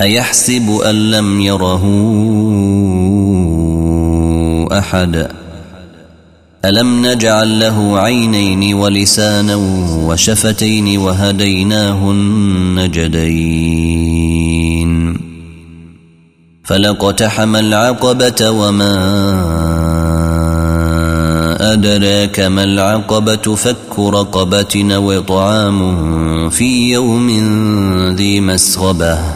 أيحسب أن لم يره أحد؟ ألم نجعل له عينين ولسانا وشفتين وهديناه النجدين فلقتحم العقبة وما أدراك ما العقبة؟ فك رقبة وطعام في يوم ذي مسغبة.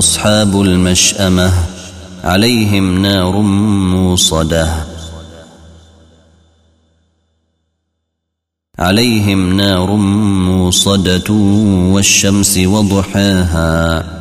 أصحاب المشأمة عليهم نار موصدة. عليهم نار موصدة والشمس وضحاها.